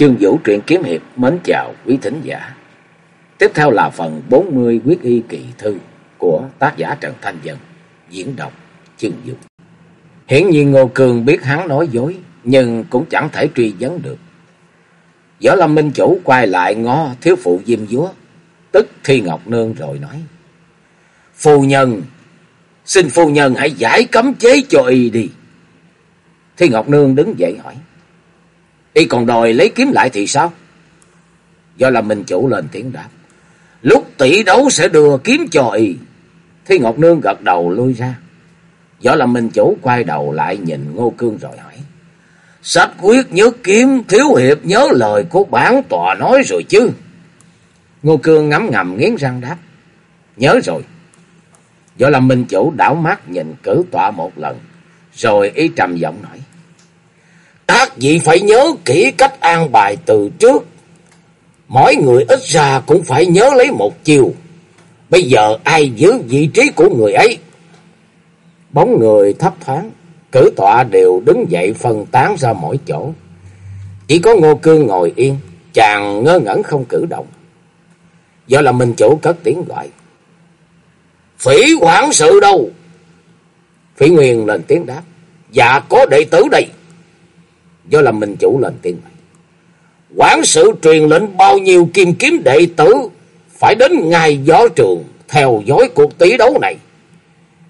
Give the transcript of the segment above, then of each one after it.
Chương Vũ truyện kiếm hiệp mến chào quý thính giả. Tiếp theo là phần 40 quyết y kỳ thư của tác giả Trần Thanh Dân, diễn đọc Chương Vũ. Hiển nhiên Ngô Cường biết hắn nói dối, nhưng cũng chẳng thể truy vấn được. Võ Lâm Minh Chủ quay lại ngó thiếu phụ Diêm Dúa, tức Thi Ngọc Nương rồi nói. Phu nhân, xin phu nhân hãy giải cấm chế cho y đi. Thi Ngọc Nương đứng dậy hỏi. Y còn đòi lấy kiếm lại thì sao? Do là mình chủ lên tiếng đáp. Lúc tỷ đấu sẽ đưa kiếm cho y. Thi Ngọc Nương gật đầu lui ra. Do là mình chủ quay đầu lại nhìn Ngô Cương rồi hỏi. Sách quyết nhớ kiếm, thiếu hiệp nhớ lời của bản tòa nói rồi chứ. Ngô Cương ngắm ngầm nghiến răng đáp. Nhớ rồi. Do là Minh Chủ đảo mắt nhìn cử tọa một lần. Rồi ý trầm giọng nói. Các vị phải nhớ kỹ cách an bài từ trước. Mỗi người ít ra cũng phải nhớ lấy một chiều. Bây giờ ai giữ vị trí của người ấy? Bóng người thấp thoáng, cử tọa đều đứng dậy phân tán ra mỗi chỗ. Chỉ có Ngô Cương ngồi yên, chàng ngơ ngẩn không cử động. Do là Minh Chủ cất tiếng gọi. Phỉ quản sự đâu? Phỉ Nguyên lên tiếng đáp. Dạ có đệ tử đây do là mình chủ lên tiếng này. Quản sự truyền lệnh bao nhiêu kim kiếm đệ tử phải đến ngày gió trường theo dõi cuộc tỷ đấu này.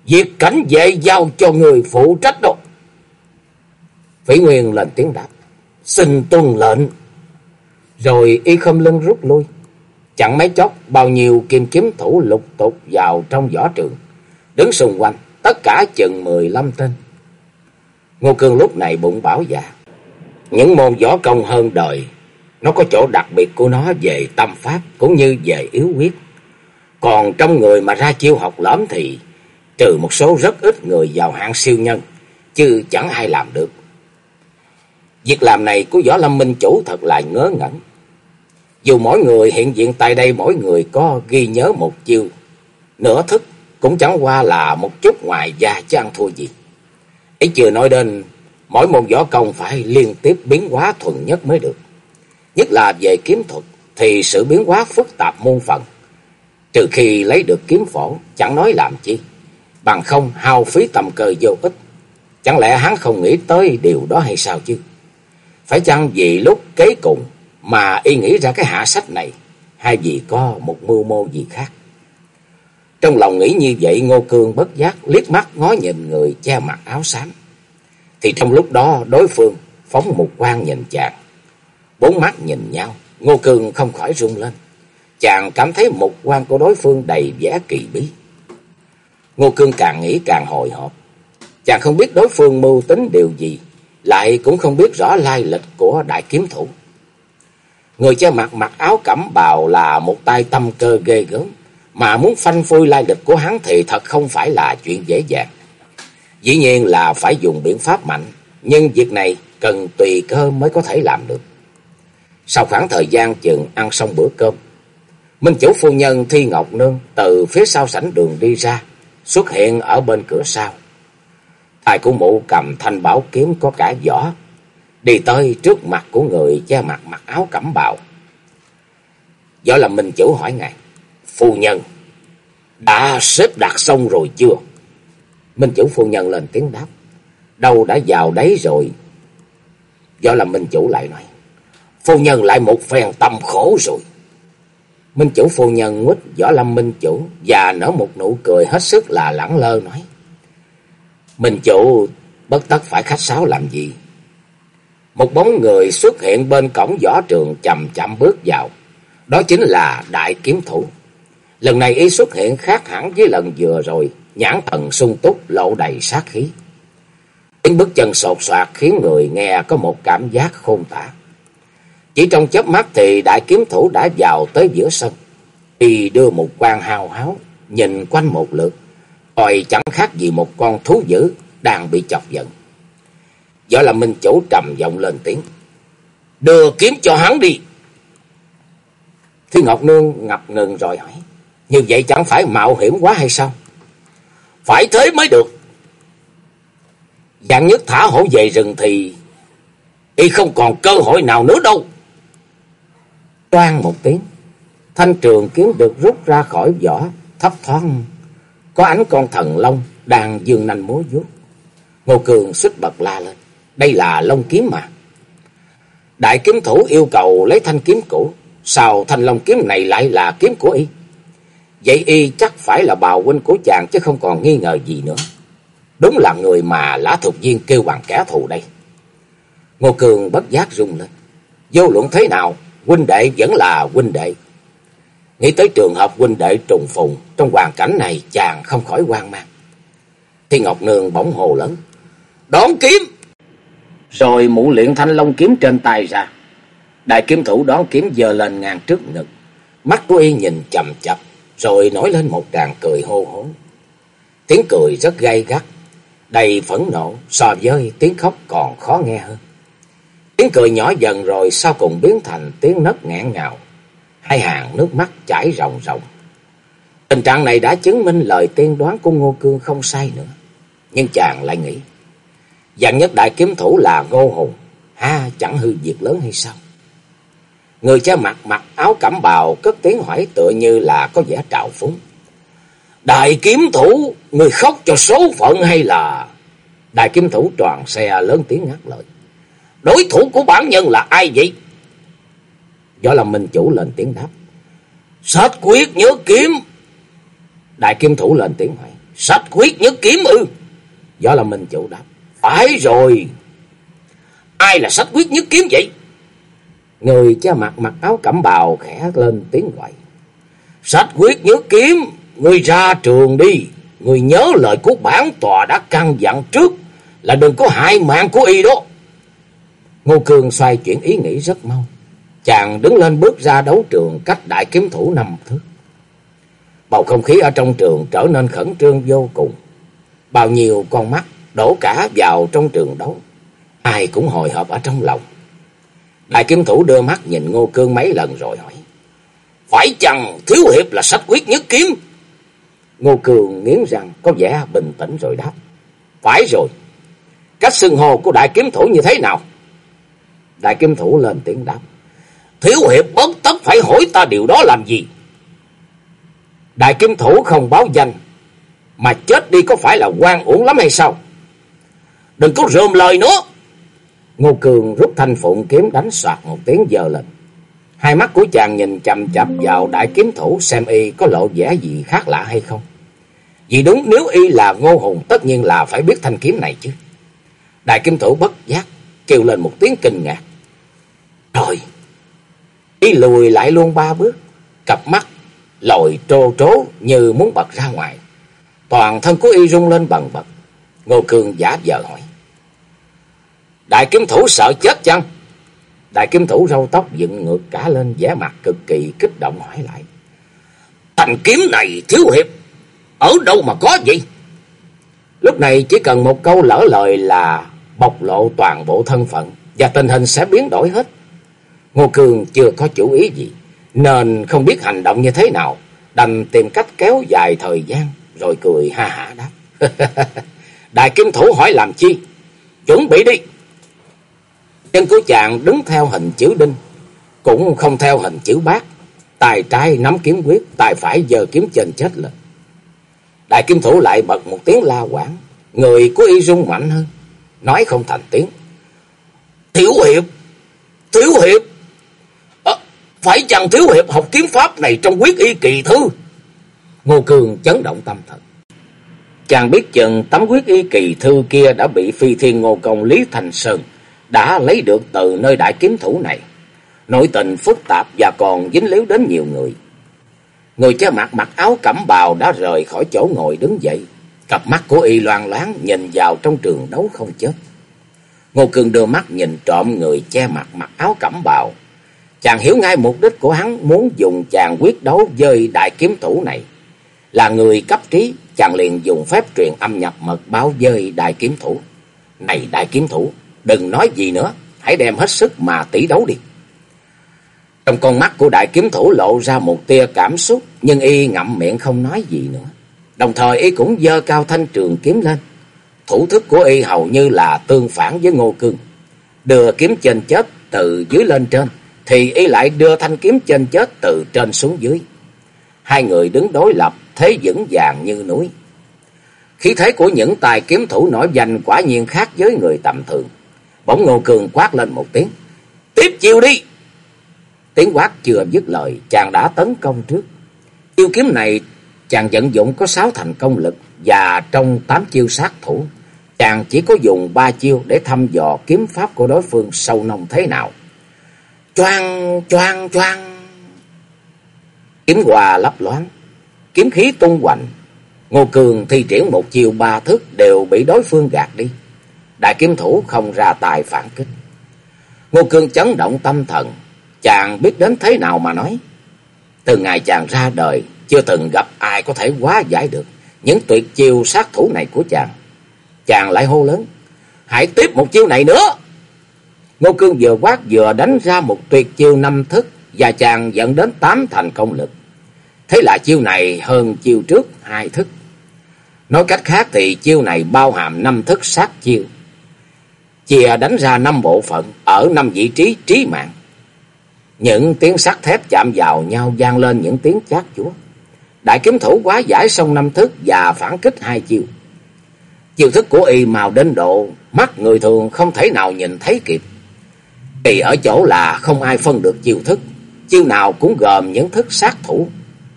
Việc cảnh vệ giao cho người phụ trách đâu. Phỉ Nguyên lên tiếng đáp. Xin tuân lệnh. Rồi y không lưng rút lui. Chẳng mấy chốc, bao nhiêu kim kiếm thủ lục tục vào trong võ trường. Đứng xung quanh tất cả chừng mười lăm tên. Ngô Cương lúc này bụng bảo dạ. Những môn võ công hơn đời, nó có chỗ đặc biệt của nó về tâm pháp cũng như về yếu quyết. Còn trong người mà ra chiêu học lõm thì trừ một số rất ít người vào hạng siêu nhân, chứ chẳng ai làm được. Việc làm này của Võ Lâm Minh Chủ thật là ngớ ngẩn. Dù mỗi người hiện diện tại đây mỗi người có ghi nhớ một chiêu, nửa thức cũng chẳng qua là một chút ngoài da chứ ăn thua gì. Ấy chưa nói đến mỗi môn võ công phải liên tiếp biến hóa thuần nhất mới được. Nhất là về kiếm thuật thì sự biến hóa phức tạp muôn phần. Trừ khi lấy được kiếm phổ, chẳng nói làm chi. Bằng không hao phí tầm cờ vô ích. Chẳng lẽ hắn không nghĩ tới điều đó hay sao chứ? Phải chăng vì lúc kế cùng mà y nghĩ ra cái hạ sách này, hay vì có một mưu mô gì khác? Trong lòng nghĩ như vậy Ngô Cương bất giác liếc mắt ngó nhìn người che mặt áo xám. Thì trong lúc đó đối phương phóng một quan nhìn chàng. Bốn mắt nhìn nhau, Ngô Cương không khỏi rung lên. Chàng cảm thấy một quan của đối phương đầy vẻ kỳ bí. Ngô Cương càng nghĩ càng hồi hộp. Chàng không biết đối phương mưu tính điều gì, lại cũng không biết rõ lai lịch của đại kiếm thủ. Người che mặt mặc áo cẩm bào là một tay tâm cơ ghê gớm, mà muốn phanh phui lai lịch của hắn thì thật không phải là chuyện dễ dàng. Dĩ nhiên là phải dùng biện pháp mạnh, nhưng việc này cần tùy cơ mới có thể làm được. Sau khoảng thời gian chừng ăn xong bữa cơm, Minh chủ phu nhân Thi Ngọc Nương từ phía sau sảnh đường đi ra, xuất hiện ở bên cửa sau. tài của mụ cầm thanh bảo kiếm có cả vỏ, đi tới trước mặt của người che mặt mặc áo cẩm bào. Võ là Minh chủ hỏi ngài, phu nhân, đã xếp đặt xong rồi chưa? Minh chủ phu nhân lên tiếng đáp. Đâu đã vào đấy rồi. Do là Minh chủ lại nói. Phu nhân lại một phen tâm khổ rồi. Minh chủ phu nhân nguyết võ lâm minh chủ và nở một nụ cười hết sức là lẳng lơ nói. Minh chủ, bất tất phải khách sáo làm gì. Một bóng người xuất hiện bên cổng võ trường chậm chậm bước vào. Đó chính là đại kiếm thủ. Lần này ý xuất hiện khác hẳn với lần vừa rồi nhãn thần sung túc lộ đầy sát khí. Tiếng bước chân sột soạt khiến người nghe có một cảm giác khôn tả. Chỉ trong chớp mắt thì đại kiếm thủ đã vào tới giữa sân. Y đưa một quan hào háo, nhìn quanh một lượt, coi chẳng khác gì một con thú dữ đang bị chọc giận. Do là Minh Chủ trầm giọng lên tiếng. Đưa kiếm cho hắn đi. Thiên Ngọc Nương ngập ngừng rồi hỏi. Như vậy chẳng phải mạo hiểm quá hay sao? Phải thế mới được. Dạng nhất thả hổ về rừng thì y không còn cơ hội nào nữa đâu. Toan một tiếng, thanh trường kiếm được rút ra khỏi vỏ, thấp thoáng có ánh con thần long đang dương nanh múa vuốt. Ngô Cường xích bật la lên, đây là long kiếm mà. Đại kiếm thủ yêu cầu lấy thanh kiếm cũ, sao thanh long kiếm này lại là kiếm của y? Vậy y chắc phải là bào huynh của chàng chứ không còn nghi ngờ gì nữa. Đúng là người mà lã thuộc viên kêu bằng kẻ thù đây. Ngô Cường bất giác rung lên. Vô luận thế nào, huynh đệ vẫn là huynh đệ. Nghĩ tới trường hợp huynh đệ trùng phùng, trong hoàn cảnh này chàng không khỏi hoang mang. Thì Ngọc Nương bỗng hồ lớn. Đón kiếm! Rồi mũ luyện thanh long kiếm trên tay ra. Đại kiếm thủ đón kiếm giờ lên ngang trước ngực. Mắt của y nhìn chầm chập, rồi nổi lên một tràng cười hô hố. Tiếng cười rất gay gắt, đầy phẫn nộ so với tiếng khóc còn khó nghe hơn. Tiếng cười nhỏ dần rồi sau cùng biến thành tiếng nấc nghẹn ngào. Hai hàng nước mắt chảy ròng ròng. Tình trạng này đã chứng minh lời tiên đoán của Ngô Cương không sai nữa. Nhưng chàng lại nghĩ, dạng nhất đại kiếm thủ là Ngô Hùng, ha chẳng hư việc lớn hay sao? Người cha mặt mặc áo cẩm bào cất tiếng hỏi tựa như là có vẻ trào phúng. Đại kiếm thủ, người khóc cho số phận hay là... Đại kiếm thủ tròn xe lớn tiếng ngắt lời. Đối thủ của bản nhân là ai vậy? Võ là Minh Chủ lên tiếng đáp. Sách quyết nhớ kiếm. Đại kiếm thủ lên tiếng hỏi. Sách quyết nhớ kiếm ư? Võ là Minh Chủ đáp. Phải rồi. Ai là sách quyết nhất kiếm vậy? Người cha mặt mặc áo cẩm bào khẽ lên tiếng gọi. Sách quyết nhớ kiếm. Người ra trường đi. Người nhớ lời của bản tòa đã căn dặn trước. Là đừng có hại mạng của y đó. Ngô Cường xoay chuyển ý nghĩ rất mau. Chàng đứng lên bước ra đấu trường cách đại kiếm thủ năm thước. Bầu không khí ở trong trường trở nên khẩn trương vô cùng. Bao nhiêu con mắt đổ cả vào trong trường đấu. Ai cũng hồi hộp ở trong lòng. Đại kiếm thủ đưa mắt nhìn Ngô Cương mấy lần rồi hỏi. Phải chăng thiếu hiệp là sách quyết nhất kiếm? Ngô Cường nghiến rằng có vẻ bình tĩnh rồi đáp. Phải rồi. Cách xưng hồ của đại kiếm thủ như thế nào? Đại kiếm thủ lên tiếng đáp. Thiếu hiệp bất tất phải hỏi ta điều đó làm gì? Đại kiếm thủ không báo danh. Mà chết đi có phải là quan uổng lắm hay sao? Đừng có rơm lời nữa. Ngô Cường rút thanh phụng kiếm đánh soạt một tiếng giờ lên. Hai mắt của chàng nhìn chầm chập vào đại kiếm thủ xem y có lộ vẻ gì khác lạ hay không. Vì đúng nếu y là ngô hùng tất nhiên là phải biết thanh kiếm này chứ. Đại kiếm thủ bất giác kêu lên một tiếng kinh ngạc. Rồi, y lùi lại luôn ba bước, cặp mắt lồi trô trố như muốn bật ra ngoài. Toàn thân của y rung lên bần bật. Ngô Cường giả vờ hỏi. Đại kiếm thủ sợ chết chăng? Đại kiếm thủ râu tóc dựng ngược cả lên vẻ mặt cực kỳ kích động hỏi lại. Thành kiếm này thiếu hiệp, ở đâu mà có vậy? Lúc này chỉ cần một câu lỡ lời là bộc lộ toàn bộ thân phận và tình hình sẽ biến đổi hết. Ngô Cường chưa có chủ ý gì, nên không biết hành động như thế nào, đành tìm cách kéo dài thời gian, rồi cười ha hả đáp. Đại kiếm thủ hỏi làm chi? Chuẩn bị đi. Chân của chàng đứng theo hình chữ đinh, cũng không theo hình chữ bát. Tài trái nắm kiếm quyết, tài phải giờ kiếm trên chết lên. Đại kim thủ lại bật một tiếng la quảng, người của y rung mạnh hơn, nói không thành tiếng. Thiếu hiệp, thiếu hiệp, à, phải chàng thiếu hiệp học kiếm pháp này trong quyết y kỳ thư? Ngô Cường chấn động tâm thần. Chàng biết chừng tấm quyết y kỳ thư kia đã bị phi thiên ngô công Lý Thành Sơn đã lấy được từ nơi đại kiếm thủ này. Nội tình phức tạp và còn dính líu đến nhiều người. Người che mặt mặc áo cẩm bào đã rời khỏi chỗ ngồi đứng dậy. Cặp mắt của y loan loáng nhìn vào trong trường đấu không chết. Ngô Cường đưa mắt nhìn trộm người che mặt mặc áo cẩm bào. Chàng hiểu ngay mục đích của hắn muốn dùng chàng quyết đấu với đại kiếm thủ này. Là người cấp trí, chàng liền dùng phép truyền âm nhập mật báo với đại kiếm thủ. Này đại kiếm thủ, đừng nói gì nữa, hãy đem hết sức mà tỷ đấu đi. Trong con mắt của đại kiếm thủ lộ ra một tia cảm xúc, nhưng y ngậm miệng không nói gì nữa. Đồng thời y cũng dơ cao thanh trường kiếm lên. Thủ thức của y hầu như là tương phản với Ngô Cương. Đưa kiếm trên chết từ dưới lên trên, thì y lại đưa thanh kiếm trên chết từ trên xuống dưới. Hai người đứng đối lập, thế vững vàng như núi. Khí thế của những tài kiếm thủ nổi danh quả nhiên khác với người tầm thường. Bỗng Ngô Cường quát lên một tiếng. Tiếp chiêu đi! Tiếng quát chưa dứt lời, chàng đã tấn công trước. Chiêu kiếm này chàng vận dụng có sáu thành công lực và trong tám chiêu sát thủ. Chàng chỉ có dùng ba chiêu để thăm dò kiếm pháp của đối phương sâu nông thế nào. Choang, choang, choang. Kiếm hòa lấp loáng, kiếm khí tung hoành. Ngô Cường thi triển một chiêu ba thức đều bị đối phương gạt đi. Đại kiếm thủ không ra tài phản kích. Ngô Cương chấn động tâm thần, chàng biết đến thế nào mà nói. Từ ngày chàng ra đời, chưa từng gặp ai có thể quá giải được những tuyệt chiêu sát thủ này của chàng. Chàng lại hô lớn, hãy tiếp một chiêu này nữa. Ngô Cương vừa quát vừa đánh ra một tuyệt chiêu năm thức và chàng dẫn đến tám thành công lực. Thế là chiêu này hơn chiêu trước hai thức. Nói cách khác thì chiêu này bao hàm năm thức sát chiêu. Chia đánh ra năm bộ phận ở năm vị trí trí mạng. Những tiếng sắt thép chạm vào nhau vang lên những tiếng chát chúa. Đại kiếm thủ quá giải xong năm thức và phản kích hai chiêu. Chiêu thức của y màu đến độ mắt người thường không thể nào nhìn thấy kịp. Kỳ ở chỗ là không ai phân được chiêu thức, chiêu nào cũng gồm những thức sát thủ,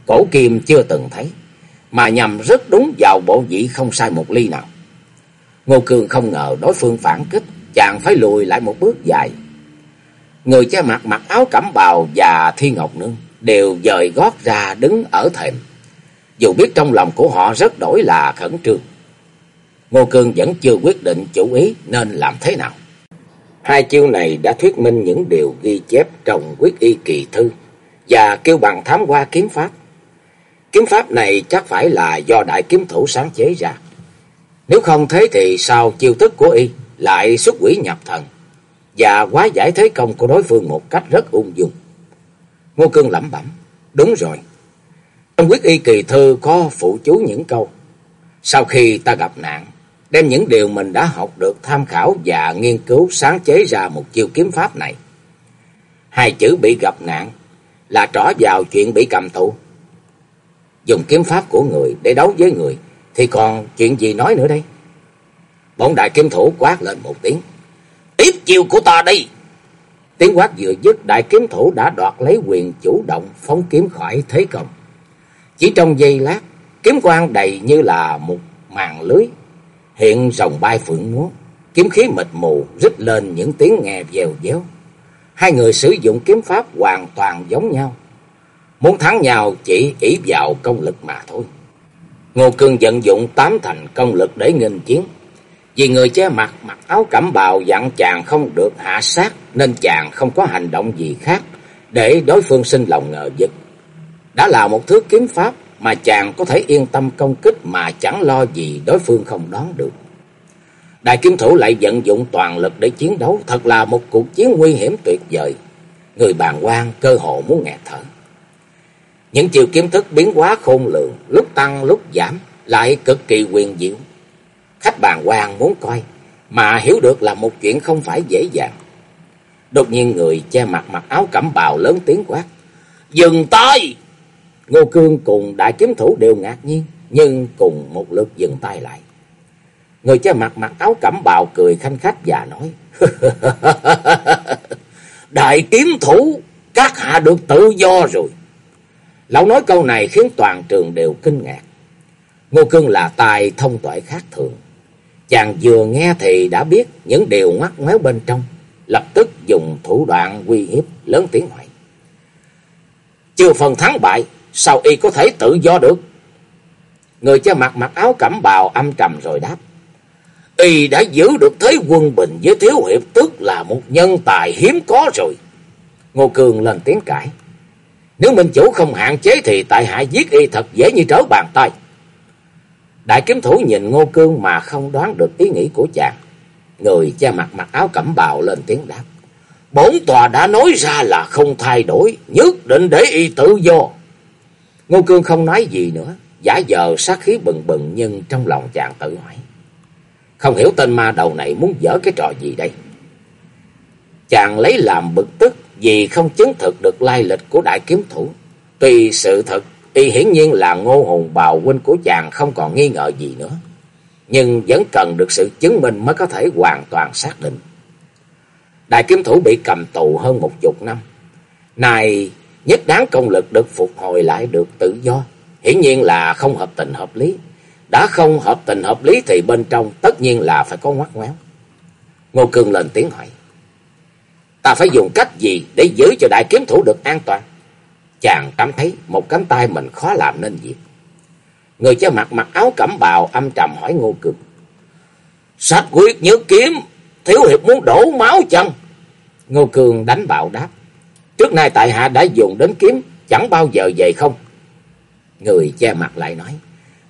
cổ kim chưa từng thấy, mà nhằm rất đúng vào bộ vị không sai một ly nào. Ngô Cường không ngờ đối phương phản kích, chàng phải lùi lại một bước dài. Người che mặt mặc áo cẩm bào và Thi Ngọc Nương đều dời gót ra đứng ở thềm. Dù biết trong lòng của họ rất đổi là khẩn trương. Ngô Cương vẫn chưa quyết định chủ ý nên làm thế nào. Hai chiêu này đã thuyết minh những điều ghi chép trong quyết y kỳ thư và kêu bằng thám qua kiếm pháp. Kiếm pháp này chắc phải là do đại kiếm thủ sáng chế ra. Nếu không thế thì sao chiêu thức của y lại xuất quỷ nhập thần và quá giải thế công của đối phương một cách rất ung dung. Ngô Cương lẩm bẩm, đúng rồi. Trong quyết y kỳ thư có phụ chú những câu. Sau khi ta gặp nạn, đem những điều mình đã học được tham khảo và nghiên cứu sáng chế ra một chiêu kiếm pháp này. Hai chữ bị gặp nạn là trỏ vào chuyện bị cầm tù. Dùng kiếm pháp của người để đấu với người thì còn chuyện gì nói nữa đây? Bọn đại kiếm thủ quát lên một tiếng. Tiếp chiêu của ta đi! Tiếng quát vừa dứt đại kiếm thủ đã đoạt lấy quyền chủ động phóng kiếm khỏi thế công. Chỉ trong giây lát, kiếm quang đầy như là một màn lưới hiện rồng bay phượng múa, kiếm khí mịt mù rít lên những tiếng nghe dèo déo. Hai người sử dụng kiếm pháp hoàn toàn giống nhau. Muốn thắng nhau chỉ ỷ vào công lực mà thôi. Ngô Cương vận dụng tám thành công lực để nghênh chiến. Vì người che mặt mặc áo cẩm bào dặn chàng không được hạ sát nên chàng không có hành động gì khác để đối phương sinh lòng ngờ vực. Đã là một thứ kiếm pháp mà chàng có thể yên tâm công kích mà chẳng lo gì đối phương không đoán được. Đại kiếm thủ lại vận dụng toàn lực để chiến đấu, thật là một cuộc chiến nguy hiểm tuyệt vời. Người bàn quan cơ hồ muốn nghẹt thở. Những chiều kiếm thức biến hóa khôn lường, lúc tăng lúc giảm, lại cực kỳ quyền diệu. Khách bàn quan muốn coi, mà hiểu được là một chuyện không phải dễ dàng. Đột nhiên người che mặt mặc áo cẩm bào lớn tiếng quát. Dừng tay! Ngô Cương cùng đại kiếm thủ đều ngạc nhiên, nhưng cùng một lượt dừng tay lại. Người che mặt mặc áo cẩm bào cười khanh khách và nói. Đại kiếm thủ, các hạ được tự do rồi. Lão nói câu này khiến toàn trường đều kinh ngạc. Ngô Cương là tài thông tuệ khác thường. Chàng vừa nghe thì đã biết những điều ngoắt méo bên trong, lập tức dùng thủ đoạn uy hiếp lớn tiếng hỏi. Chưa phần thắng bại, sao y có thể tự do được? Người che mặt mặc áo cẩm bào âm trầm rồi đáp. Y đã giữ được thế quân bình với thiếu hiệp tức là một nhân tài hiếm có rồi. Ngô Cường lên tiếng cãi. Nếu Minh Chủ không hạn chế thì tại hạ giết y thật dễ như trở bàn tay. Đại kiếm thủ nhìn Ngô Cương mà không đoán được ý nghĩ của chàng. Người che mặt mặc áo cẩm bào lên tiếng đáp. Bốn tòa đã nói ra là không thay đổi, nhất định để y tự do. Ngô Cương không nói gì nữa, giả vờ sát khí bừng bừng nhưng trong lòng chàng tự hỏi. Không hiểu tên ma đầu này muốn dở cái trò gì đây. Chàng lấy làm bực tức vì không chứng thực được lai lịch của đại kiếm thủ. Tuy sự thật, y hiển nhiên là ngô hùng bào huynh của chàng không còn nghi ngờ gì nữa. Nhưng vẫn cần được sự chứng minh mới có thể hoàn toàn xác định. Đại kiếm thủ bị cầm tù hơn một chục năm. Này, nhất đáng công lực được phục hồi lại được tự do. Hiển nhiên là không hợp tình hợp lý. Đã không hợp tình hợp lý thì bên trong tất nhiên là phải có ngoắt ngoéo. Ngô Cương lên tiếng hỏi. Ta phải dùng cách gì để giữ cho đại kiếm thủ được an toàn? Chàng cảm thấy một cánh tay mình khó làm nên việc. Người che mặt mặc áo cẩm bào âm trầm hỏi Ngô Cường sách quyết nhớ kiếm, thiếu hiệp muốn đổ máu chân Ngô Cường đánh bạo đáp. Trước nay tại hạ đã dùng đến kiếm, chẳng bao giờ về không. Người che mặt lại nói.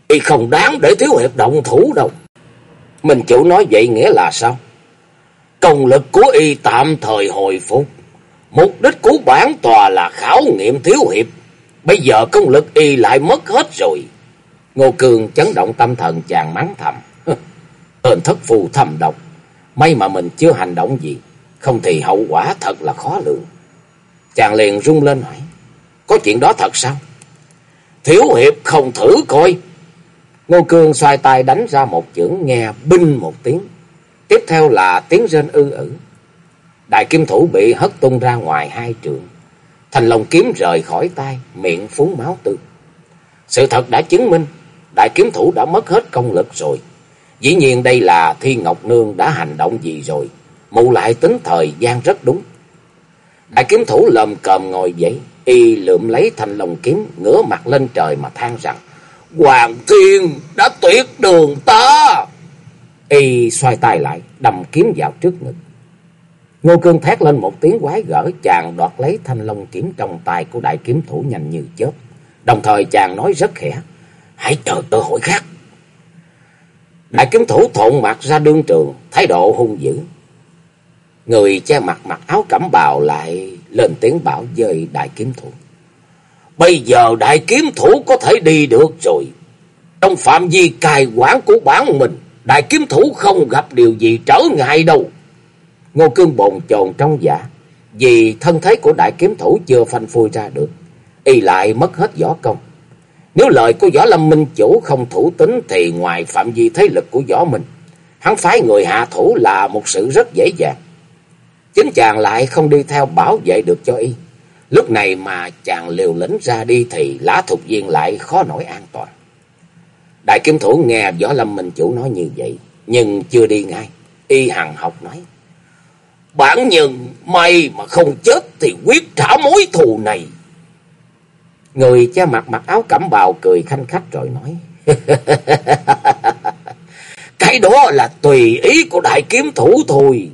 Y không đáng để thiếu hiệp động thủ đâu. Mình chủ nói vậy nghĩa là sao? Công lực của y tạm thời hồi phục. Mục đích của bản tòa là khảo nghiệm thiếu hiệp. Bây giờ công lực y lại mất hết rồi. Ngô Cường chấn động tâm thần, chàng mắng thầm. Tên thất phù thầm độc. May mà mình chưa hành động gì. Không thì hậu quả thật là khó lường. Chàng liền rung lên hỏi. Có chuyện đó thật sao? Thiếu hiệp không thử coi. Ngô Cương xoay tay đánh ra một chưởng, nghe binh một tiếng. Tiếp theo là tiếng rên ư ử. Đại kim thủ bị hất tung ra ngoài hai trường. Thành lồng kiếm rời khỏi tay, miệng phun máu tươi. Sự thật đã chứng minh, đại kiếm thủ đã mất hết công lực rồi. Dĩ nhiên đây là thi Ngọc Nương đã hành động gì rồi. Mụ lại tính thời gian rất đúng. Đại kiếm thủ lầm cầm ngồi dậy, y lượm lấy thành lồng kiếm, ngửa mặt lên trời mà than rằng, Hoàng Thiên đã tuyệt đường ta. Y xoay tay lại, đâm kiếm vào trước ngực. Ngô Cương thét lên một tiếng quái gở, chàng đoạt lấy thanh long kiếm trong tay của đại kiếm thủ nhanh như chớp. Đồng thời chàng nói rất khẽ, hãy chờ cơ hội khác. Đại kiếm thủ thộn mặt ra đương trường, thái độ hung dữ. Người che mặt mặc áo cẩm bào lại lên tiếng bảo với đại kiếm thủ. Bây giờ đại kiếm thủ có thể đi được rồi. Trong phạm vi cài quản của bản mình, đại kiếm thủ không gặp điều gì trở ngại đâu. Ngô Cương bồn chồn trong dạ, vì thân thế của đại kiếm thủ chưa phanh phui ra được, y lại mất hết võ công. Nếu lời của võ lâm minh chủ không thủ tính thì ngoài phạm vi thế lực của võ mình, hắn phái người hạ thủ là một sự rất dễ dàng. Chính chàng lại không đi theo bảo vệ được cho y. Lúc này mà chàng liều lĩnh ra đi thì lá thuộc viên lại khó nổi an toàn. Đại kiếm thủ nghe võ lâm minh chủ nói như vậy, nhưng chưa đi ngay. Y hằng học nói. Bản nhân may mà không chết thì quyết trả mối thù này. Người cha mặt mặc áo cẩm bào cười khanh khách rồi nói. Cái đó là tùy ý của đại kiếm thủ thôi.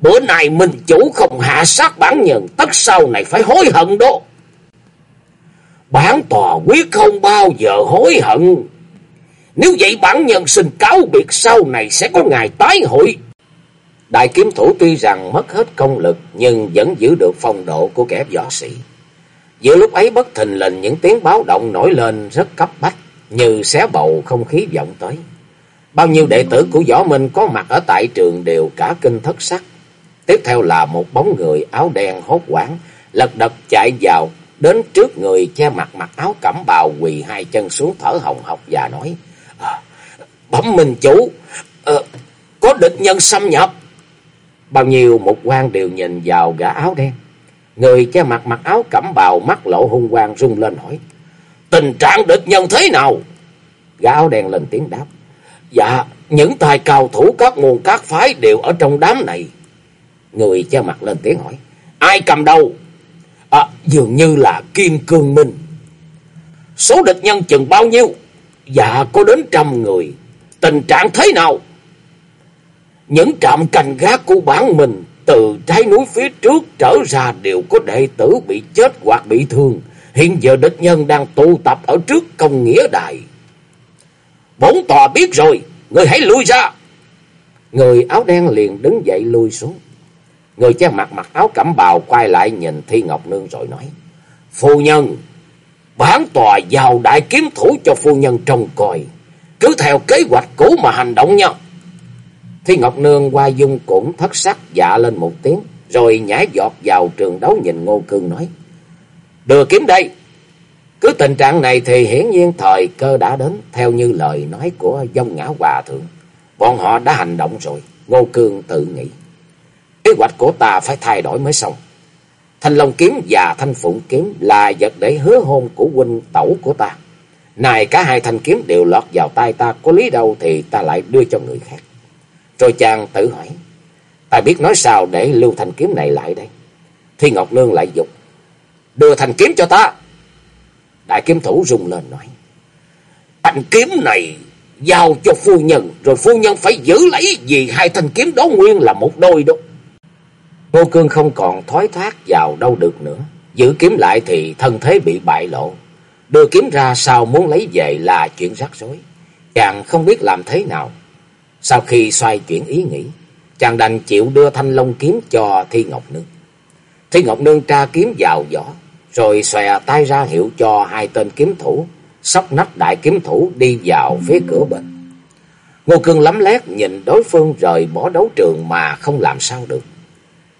Bữa nay mình chủ không hạ sát bản nhân, tất sau này phải hối hận đó. Bản tòa quyết không bao giờ hối hận. Nếu vậy bản nhân xin cáo biệt sau này sẽ có ngày tái hội. Đại kiếm thủ tuy rằng mất hết công lực nhưng vẫn giữ được phong độ của kẻ võ sĩ. Giữa lúc ấy bất thình lình những tiếng báo động nổi lên rất cấp bách như xé bầu không khí vọng tới. Bao nhiêu đệ tử của võ minh có mặt ở tại trường đều cả kinh thất sắc. Tiếp theo là một bóng người áo đen hốt quảng, lật đật chạy vào, đến trước người che mặt mặc áo cẩm bào quỳ hai chân xuống thở hồng hộc và nói, à, Bẩm minh chủ, à, có địch nhân xâm nhập. Bao nhiêu một quan đều nhìn vào gã áo đen. Người che mặt mặc áo cẩm bào mắt lộ hung quang rung lên hỏi, Tình trạng địch nhân thế nào? Gã áo đen lên tiếng đáp, Dạ, những tài cao thủ các nguồn các phái đều ở trong đám này. Người che mặt lên tiếng hỏi. Ai cầm đầu? À, dường như là Kim Cương Minh. Số địch nhân chừng bao nhiêu? Dạ có đến trăm người. Tình trạng thế nào? Những trạm canh gác của bản mình từ trái núi phía trước trở ra đều có đệ tử bị chết hoặc bị thương. Hiện giờ địch nhân đang tụ tập ở trước công nghĩa đài. Bốn tòa biết rồi, người hãy lui ra. Người áo đen liền đứng dậy lui xuống. Người che mặt mặc áo cẩm bào quay lại nhìn Thi Ngọc Nương rồi nói. Phu nhân, bản tòa giao đại kiếm thủ cho phu nhân trông coi. Cứ theo kế hoạch cũ mà hành động nha. Thi Ngọc Nương qua dung cũng thất sắc dạ lên một tiếng. rồi nhảy giọt vào trường đấu nhìn Ngô Cương nói. Đưa kiếm đây! Cứ tình trạng này thì hiển nhiên thời cơ đã đến, theo như lời nói của dông ngã hòa thượng. Bọn họ đã hành động rồi, Ngô Cương tự nghĩ. Kế hoạch của ta phải thay đổi mới xong. Thanh Long kiếm và Thanh Phụng kiếm là vật để hứa hôn của huynh tẩu của ta. Này cả hai thanh kiếm đều lọt vào tay ta, có lý đâu thì ta lại đưa cho người khác. Rồi chàng tự hỏi, ta biết nói sao để lưu thanh kiếm này lại đây. Thi Ngọc Nương lại dục, đưa thanh kiếm cho ta. Đại kiếm thủ rung lên nói, thanh kiếm này giao cho phu nhân, rồi phu nhân phải giữ lấy vì hai thanh kiếm đó nguyên là một đôi đó. Ngô Cương không còn thói thoát vào đâu được nữa. Giữ kiếm lại thì thân thế bị bại lộ. Đưa kiếm ra sao muốn lấy về là chuyện rắc rối. Chàng không biết làm thế nào. Sau khi xoay chuyển ý nghĩ, chàng đành chịu đưa thanh long kiếm cho Thi Ngọc Nương. Thi Ngọc Nương tra kiếm vào vỏ, rồi xòe tay ra hiệu cho hai tên kiếm thủ, sóc nách đại kiếm thủ đi vào phía cửa bên. Ngô Cương lắm lét nhìn đối phương rời bỏ đấu trường mà không làm sao được.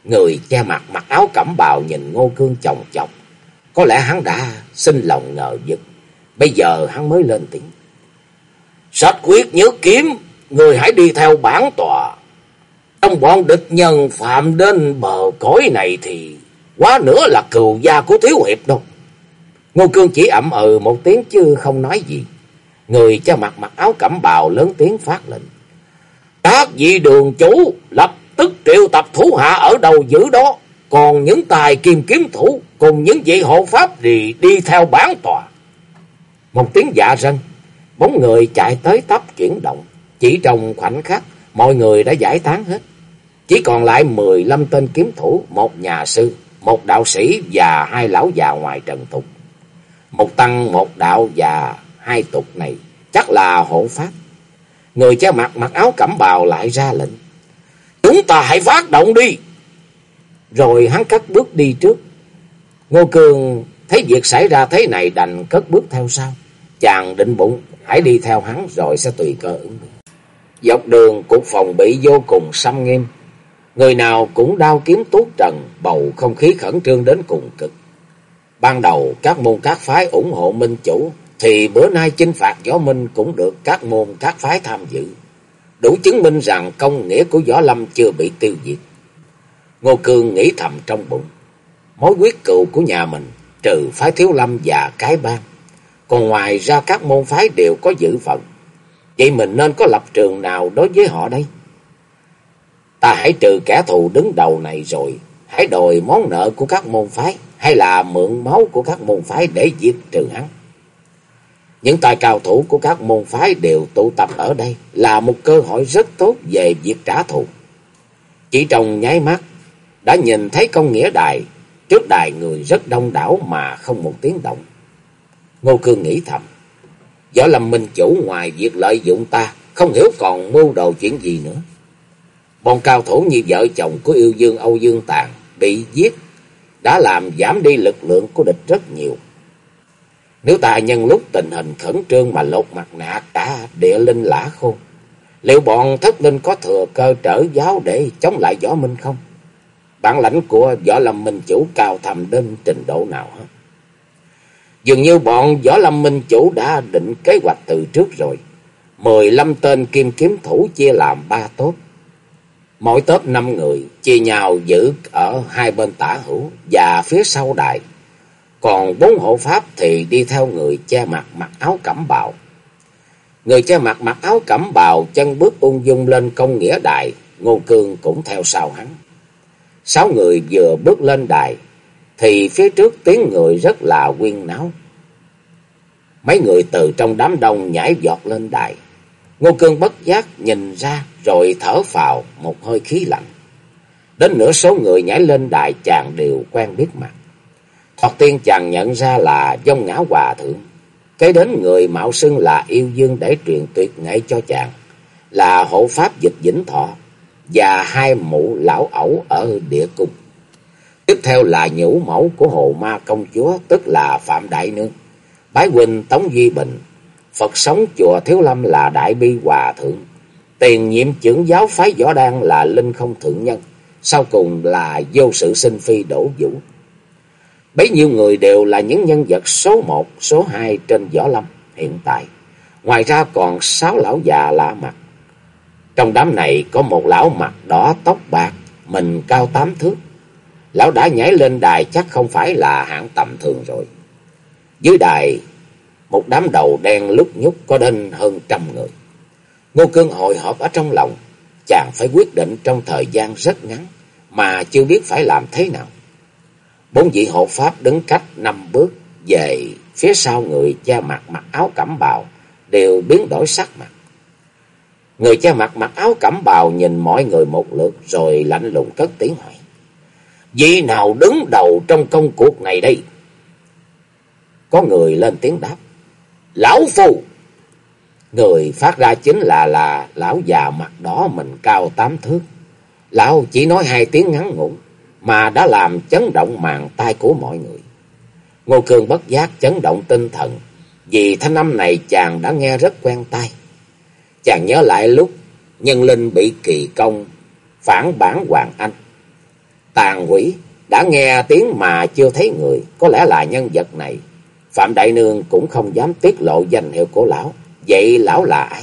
Người che mặt mặc áo cẩm bào nhìn Ngô Cương chồng chọc. Có lẽ hắn đã sinh lòng ngờ vực. Bây giờ hắn mới lên tiếng. Sách quyết nhớ kiếm, người hãy đi theo bản tòa. Trong bọn địch nhân phạm đến bờ cõi này thì quá nữa là cừu gia của Thiếu Hiệp đâu. Ngô Cương chỉ ậm ừ một tiếng chứ không nói gì. Người cho mặt mặc áo cẩm bào lớn tiếng phát lệnh. Các vị đường chủ lập tức triệu tập thủ hạ ở đầu giữ đó. Còn những tài kim kiếm thủ cùng những vị hộ pháp thì đi theo bản tòa. Một tiếng dạ rân, bóng người chạy tới tấp chuyển động. Chỉ trong khoảnh khắc, mọi người đã giải tán hết. Chỉ còn lại mười lăm tên kiếm thủ, một nhà sư, một đạo sĩ và hai lão già ngoài trần tục. Một tăng, một đạo và hai tục này chắc là hộ pháp. Người che mặt mặc áo cẩm bào lại ra lệnh. Chúng ta hãy phát động đi. Rồi hắn cất bước đi trước. Ngô Cường thấy việc xảy ra thế này đành cất bước theo sau. Chàng định bụng hãy đi theo hắn rồi sẽ tùy cơ ứng Dọc đường cục phòng bị vô cùng xâm nghiêm. Người nào cũng đao kiếm tuốt trần, bầu không khí khẩn trương đến cùng cực. Ban đầu các môn các phái ủng hộ minh chủ, thì bữa nay chinh phạt võ minh cũng được các môn các phái tham dự. Đủ chứng minh rằng công nghĩa của võ lâm chưa bị tiêu diệt. Ngô Cương nghĩ thầm trong bụng. Mối quyết cựu của nhà mình, trừ phái thiếu lâm và cái bang. Còn ngoài ra các môn phái đều có giữ phận. Vậy mình nên có lập trường nào đối với họ đây? Ta hãy trừ kẻ thù đứng đầu này rồi. Hãy đòi món nợ của các môn phái. Hay là mượn máu của các môn phái để diệt trừ hắn. Những tài cao thủ của các môn phái đều tụ tập ở đây là một cơ hội rất tốt về việc trả thù. Chỉ trong nháy mắt, đã nhìn thấy công nghĩa đài, trước đài người rất đông đảo mà không một tiếng động. Ngô Cương nghĩ thầm, Võ Lâm Minh Chủ ngoài việc lợi dụng ta, không hiểu còn mưu đồ chuyện gì nữa. Bọn cao thủ như vợ chồng của yêu dương Âu Dương Tàn bị giết, đã làm giảm đi lực lượng của địch rất nhiều. Nếu ta nhân lúc tình hình khẩn trương mà lột mặt nạ cả địa linh lã khôn, liệu bọn thất linh có thừa cơ trở giáo để chống lại võ minh không? Bản lãnh của võ lâm minh chủ cao thầm đến trình độ nào hết? Dường như bọn võ lâm minh chủ đã định kế hoạch từ trước rồi. Mười lăm tên kim kiếm thủ chia làm ba tốt. Mỗi tốp năm người chia nhau giữ ở hai bên tả hữu và phía sau đài. Còn bốn hộ pháp thì đi theo người che mặt mặc áo cẩm bào. Người che mặt mặc áo cẩm bào chân bước ung dung lên công nghĩa đài, Ngô Cương cũng theo sau hắn. Sáu người vừa bước lên đài, thì phía trước tiếng người rất là quyên náo. Mấy người từ trong đám đông nhảy giọt lên đài. Ngô Cương bất giác nhìn ra rồi thở phào một hơi khí lạnh. Đến nửa số người nhảy lên đài chàng đều quen biết mặt. Thoạt tiên chàng nhận ra là dông ngã hòa thượng. Kế đến người mạo xưng là yêu dương để truyền tuyệt nghệ cho chàng. Là hộ pháp dịch vĩnh thọ. Và hai mụ lão ẩu ở địa cung. Tiếp theo là nhũ mẫu của hồ ma công chúa tức là Phạm Đại Nương. Bái huynh Tống Duy Bình. Phật sống chùa Thiếu Lâm là Đại Bi Hòa Thượng. Tiền nhiệm trưởng giáo phái võ đan là Linh Không Thượng Nhân. sau cùng là vô sự sinh phi đổ vũ. Bấy nhiêu người đều là những nhân vật số một, số hai trên võ lâm hiện tại. Ngoài ra còn sáu lão già lạ mặt. Trong đám này có một lão mặt đỏ tóc bạc, mình cao tám thước. Lão đã nhảy lên đài chắc không phải là hạng tầm thường rồi. Dưới đài, một đám đầu đen lúc nhúc có đến hơn trăm người. Ngô Cương hồi hộp ở trong lòng, chàng phải quyết định trong thời gian rất ngắn, mà chưa biết phải làm thế nào. Bốn vị hộ pháp đứng cách năm bước về phía sau người cha mặt mặc áo cẩm bào đều biến đổi sắc mặt. Người cha mặt mặc áo cẩm bào nhìn mọi người một lượt rồi lạnh lùng cất tiếng hỏi. Vị nào đứng đầu trong công cuộc này đây? Có người lên tiếng đáp. Lão Phu! Người phát ra chính là là lão già mặt đỏ mình cao tám thước. Lão chỉ nói hai tiếng ngắn ngủn mà đã làm chấn động màn tai của mọi người. Ngô Cương bất giác chấn động tinh thần, vì thanh âm này chàng đã nghe rất quen tai. Chàng nhớ lại lúc nhân linh bị kỳ công phản bản Hoàng Anh. Tàn quỷ đã nghe tiếng mà chưa thấy người, có lẽ là nhân vật này. Phạm Đại Nương cũng không dám tiết lộ danh hiệu của lão. Vậy lão là ai?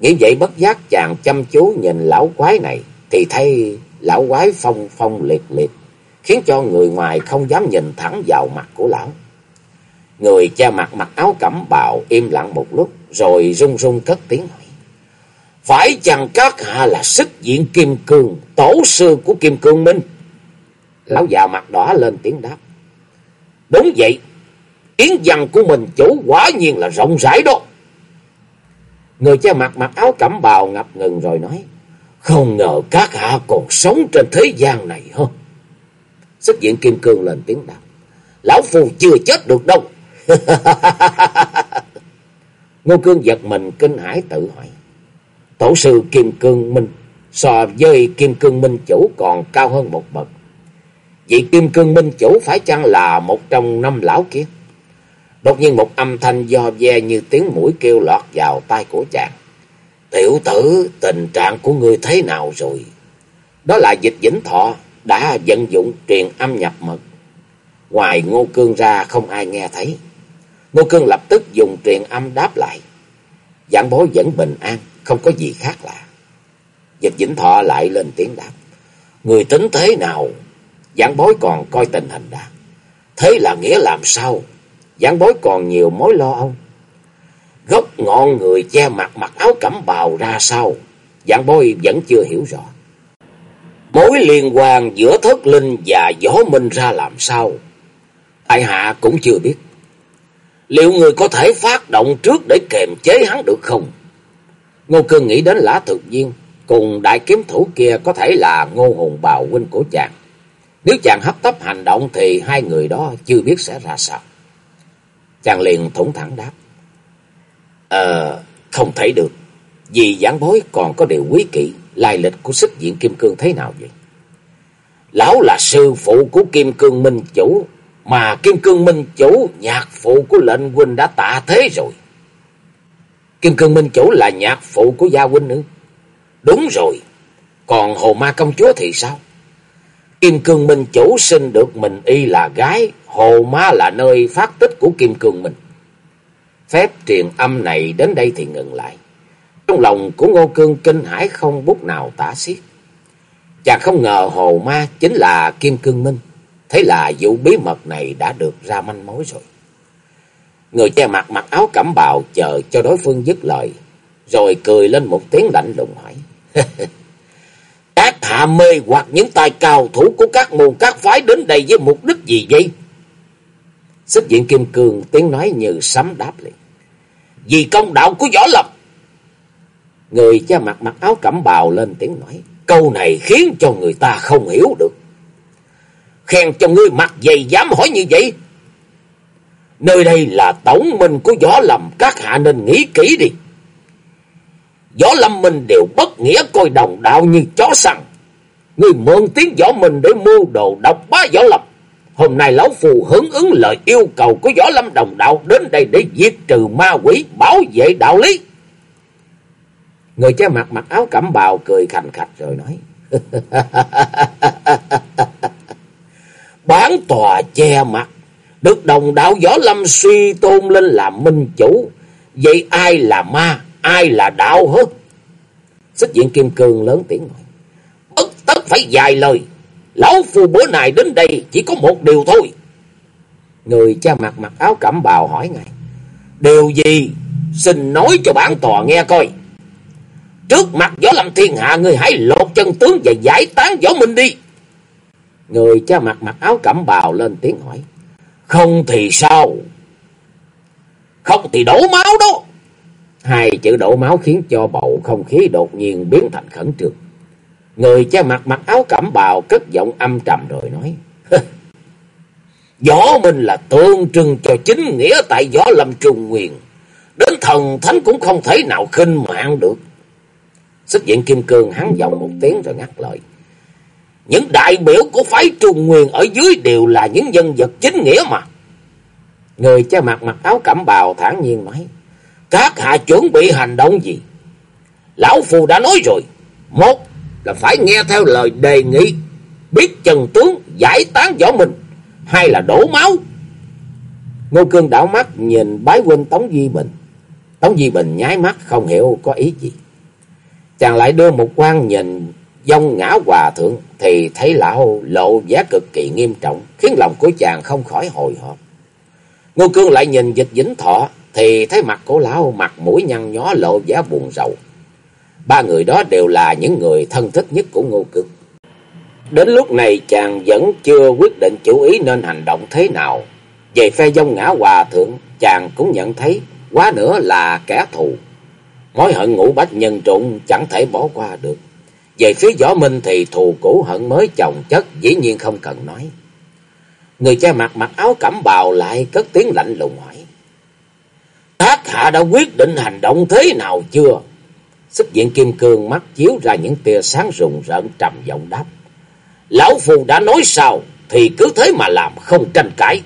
Nghĩ vậy bất giác chàng chăm chú nhìn lão quái này, thì thấy lão quái phong phong liệt liệt, khiến cho người ngoài không dám nhìn thẳng vào mặt của lão. Người che mặt mặc áo cẩm bào im lặng một lúc, rồi run run cất tiếng hỏi. Phải chăng các hạ là sức diện Kim Cương, tổ sư của Kim Cương Minh? Lão già mặt đỏ lên tiếng đáp. Đúng vậy, tiếng văn của mình chủ quả nhiên là rộng rãi đó. Người cha mặt mặc áo cẩm bào ngập ngừng rồi nói. Không ngờ các hạ còn sống trên thế gian này hả? Sức diện Kim Cương lên tiếng đáp. Lão Phu chưa chết được đâu. Ngô Cương giật mình kinh hãi tự hỏi. Tổ sư Kim Cương Minh so với Kim Cương Minh Chủ còn cao hơn một bậc. Vị Kim Cương Minh Chủ phải chăng là một trong năm lão kia? Đột nhiên một âm thanh do ve như tiếng mũi kêu lọt vào tai của chàng. Tiểu tử, tình trạng của ngươi thế nào rồi? Đó là dịch vĩnh thọ đã vận dụng truyền âm nhập mật. Ngoài Ngô Cương ra không ai nghe thấy. Ngô Cương lập tức dùng truyền âm đáp lại. Giảng bối vẫn bình an, không có gì khác lạ. Dịch vĩnh thọ lại lên tiếng đáp. Người tính thế nào? Giảng bối còn coi tình hình đã. Thế là nghĩa làm sao? Giảng bối còn nhiều mối lo ông. Gốc ngọn người che mặt mặc áo cẩm bào ra sao? Giảng bối vẫn chưa hiểu rõ. Mối liên quan giữa thất linh và gió minh ra làm sao? Tại hạ cũng chưa biết. Liệu người có thể phát động trước để kềm chế hắn được không? Ngô Cương nghĩ đến lã thực viên, cùng đại kiếm thủ kia có thể là ngô hùng bào huynh của chàng. Nếu chàng hấp tấp hành động thì hai người đó chưa biết sẽ ra sao. Chàng liền thủng thẳng đáp. Ờ, không thể được. Vì giảng bối còn có điều quý kỵ, lai lịch của xích diện Kim Cương thế nào vậy? Lão là sư phụ của Kim Cương Minh Chủ, mà Kim Cương Minh Chủ, nhạc phụ của lệnh huynh đã tạ thế rồi. Kim Cương Minh Chủ là nhạc phụ của gia huynh nữa. Đúng rồi, còn Hồ Ma Công Chúa thì sao? Kim Cương Minh Chủ sinh được mình y là gái, Hồ Ma là nơi phát tích của Kim Cương Minh. Phép truyền âm này đến đây thì ngừng lại. Trong lòng của Ngô Cương kinh hãi không bút nào tả xiết. Chàng không ngờ Hồ Ma chính là Kim Cương Minh. Thế là vụ bí mật này đã được ra manh mối rồi. Người che mặt mặc áo cẩm bào chờ cho đối phương dứt lời. Rồi cười lên một tiếng lạnh lùng hỏi. các hạ mê hoặc những tài cao thủ của các môn các phái đến đây với mục đích gì vậy? Xích diện kim cương tiếng nói như sấm đáp liền. Vì công đạo của võ lập. Người che mặt mặc áo cẩm bào lên tiếng nói. Câu này khiến cho người ta không hiểu được. Khen cho ngươi mặt dày dám hỏi như vậy. Nơi đây là tổng minh của võ lâm, các hạ nên nghĩ kỹ đi. Võ lâm mình đều bất nghĩa coi đồng đạo như chó săn. người mượn tiếng võ mình để mưu đồ độc bá võ lâm. Hôm nay lão phù hưởng ứng lời yêu cầu của võ lâm đồng đạo đến đây để diệt trừ ma quỷ, bảo vệ đạo lý. Người che mặt mặc áo cẩm bào cười khành khạch rồi nói. Bán tòa che mặt, được đồng đạo võ lâm suy tôn lên làm minh chủ. Vậy ai là ma, ai là đạo hết? Xích diện kim cương lớn tiếng nói. Bất tất phải dài lời. Lão phù bữa này đến đây chỉ có một điều thôi. Người cha mặt mặc áo cẩm bào hỏi ngài. Điều gì? Xin nói cho bản tòa nghe coi. Trước mặt gió lâm thiên hạ, người hãy lột chân tướng và giải tán võ minh đi. Người cha mặt mặc áo cẩm bào lên tiếng hỏi. Không thì sao? Không thì đổ máu đó. Hai chữ đổ máu khiến cho bầu không khí đột nhiên biến thành khẩn trương. Người cha mặt mặc áo cẩm bào cất giọng âm trầm rồi nói. Võ Minh là tượng trưng cho chính nghĩa tại Võ Lâm Trung Nguyên. Đến thần thánh cũng không thể nào khinh mạng được. Xích diện Kim Cương hắn giọng một tiếng rồi ngắt lời. Những đại biểu của phái Trung Nguyên ở dưới đều là những nhân vật chính nghĩa mà. Người che mặt mặc áo cẩm bào thản nhiên nói. Các hạ chuẩn bị hành động gì? Lão Phù đã nói rồi. Một là phải nghe theo lời đề nghị. Biết trần tướng, giải tán võ mình. Hai là đổ máu. Ngô Cương đảo mắt nhìn bái huynh Tống Duy Bình. Tống Duy Bình nháy mắt không hiểu có ý gì. Chàng lại đưa một quan nhìn dông ngã hòa thượng thì thấy lão lộ giá cực kỳ nghiêm trọng, khiến lòng của chàng không khỏi hồi hộp. Ngô Cương lại nhìn dịch vĩnh thọ thì thấy mặt của lão mặt mũi nhăn nhó lộ giá buồn rầu. Ba người đó đều là những người thân thích nhất của Ngô Cương. Đến lúc này chàng vẫn chưa quyết định chủ ý nên hành động thế nào. Về phe dông ngã hòa thượng, chàng cũng nhận thấy quá nữa là kẻ thù. Mối hận ngũ bách nhân trụng chẳng thể bỏ qua được. Về phía võ minh thì thù cũ hận mới chồng chất, dĩ nhiên không cần nói. Người cha mặt mặc áo cẩm bào lại cất tiếng lạnh lùng hỏi. Tác hạ đã quyết định hành động thế nào chưa? Sức diện kim cương mắt chiếu ra những tia sáng rùng rợn trầm giọng đáp. Lão Phù đã nói sao thì cứ thế mà làm, không tranh cãi.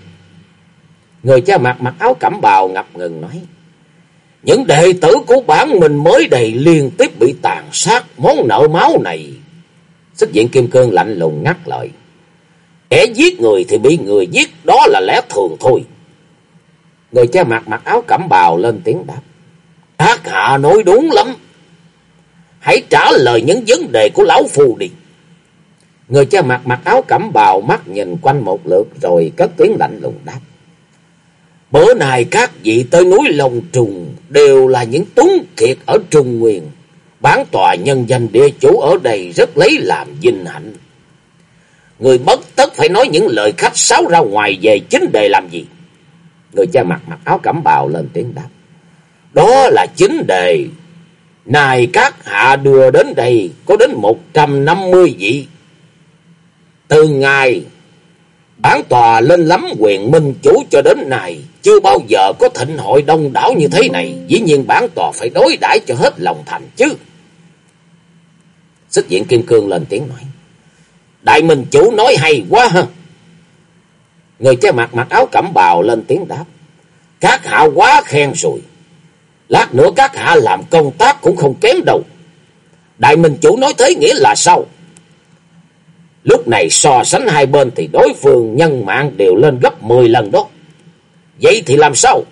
Người cha mặt mặc áo cẩm bào ngập ngừng nói. Những đệ tử của bản mình mới đầy liên tiếp bị tàn sát món nợ máu này. Sức diện kim cương lạnh lùng ngắt lời. Kẻ giết người thì bị người giết, đó là lẽ thường thôi. Người cha mặt mặc áo cẩm bào lên tiếng đáp. Các hạ nói đúng lắm. Hãy trả lời những vấn đề của lão phù đi. Người cha mặt mặc áo cẩm bào mắt nhìn quanh một lượt rồi cất tiếng lạnh lùng đáp. Bữa nay các vị tới núi Long Trùng đều là những tuấn kiệt ở Trung Nguyên. Bán tòa nhân danh địa chủ ở đây rất lấy làm vinh hạnh. Người bất tất phải nói những lời khách sáo ra ngoài về chính đề làm gì. Người cha mặt mặc áo cẩm bào lên tiếng đáp. Đó là chính đề. Này các hạ đưa đến đây có đến một trăm năm mươi vị. Từ ngày bản tòa lên lắm quyền minh chủ cho đến nay chưa bao giờ có thịnh hội đông đảo như thế này, dĩ nhiên bản tòa phải đối đãi cho hết lòng thành chứ. Xích diện Kim Cương lên tiếng nói. Đại minh chủ nói hay quá ha. Người che mặt mặc áo cẩm bào lên tiếng đáp. Các hạ quá khen rồi. Lát nữa các hạ làm công tác cũng không kém đâu. Đại minh chủ nói thế nghĩa là sao? Lúc này so sánh hai bên thì đối phương nhân mạng đều lên gấp 10 lần đó. Vậy thì làm sao?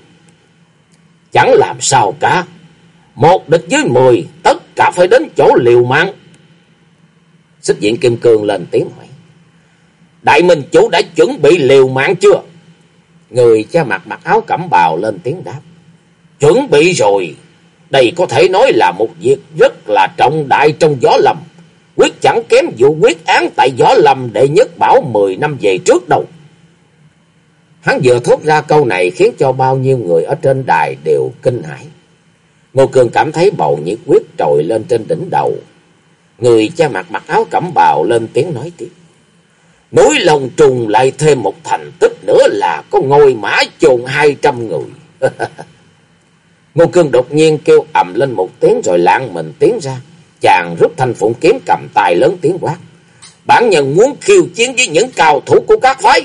Chẳng làm sao cả. Một địch với mười, tất cả phải đến chỗ liều mạng. Xích diện Kim Cương lên tiếng hỏi. Đại Minh Chủ đã chuẩn bị liều mạng chưa? Người cha mặt mặc áo cẩm bào lên tiếng đáp. Chuẩn bị rồi. Đây có thể nói là một việc rất là trọng đại trong gió lầm. Quyết chẳng kém vụ quyết án tại gió lầm đệ nhất bảo 10 năm về trước đâu. Hắn vừa thốt ra câu này khiến cho bao nhiêu người ở trên đài đều kinh hãi. Ngô Cường cảm thấy bầu nhiệt quyết trồi lên trên đỉnh đầu. Người cha mặt mặc áo cẩm bào lên tiếng nói tiếp. Núi Long Trùng lại thêm một thành tích nữa là có ngôi mã chồn hai trăm người. Ngô Cương đột nhiên kêu ầm lên một tiếng rồi lạng mình tiến ra. Chàng rút thanh phụng kiếm cầm tài lớn tiếng quát. Bản nhân muốn khiêu chiến với những cao thủ của các phái.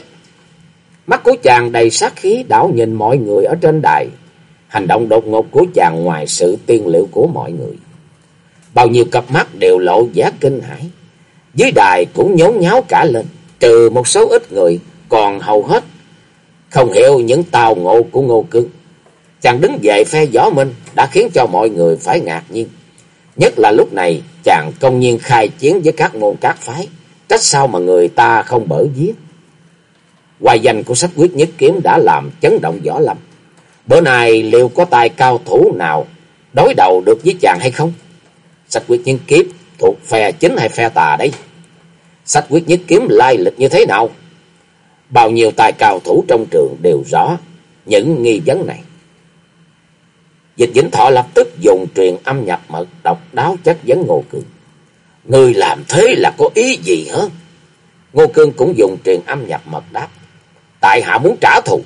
Mắt của chàng đầy sát khí đảo nhìn mọi người ở trên đài. Hành động đột ngột của chàng ngoài sự tiên liệu của mọi người. Bao nhiêu cặp mắt đều lộ giá kinh hãi. Dưới đài cũng nhốn nháo cả lên, trừ một số ít người, còn hầu hết không hiểu những tào ngộ của Ngô Cương. Chàng đứng về phe gió minh đã khiến cho mọi người phải ngạc nhiên. Nhất là lúc này, chàng công nhiên khai chiến với các môn các phái. Trách sao mà người ta không bở giết. Hoài danh của sách quyết nhất kiếm đã làm chấn động võ lâm. Bữa nay liệu có tài cao thủ nào đối đầu được với chàng hay không? Sách quyết nhân kiếp thuộc phe chính hay phe tà đây Sách quyết nhất kiếm lai lịch như thế nào? Bao nhiêu tài cao thủ trong trường đều rõ những nghi vấn này. Dịch Vĩnh Thọ lập tức dùng truyền âm nhập mật, độc đáo chất vấn Ngô Cương. Người làm thế là có ý gì hả? Ngô Cương cũng dùng truyền âm nhập mật đáp. Tại hạ muốn trả thù.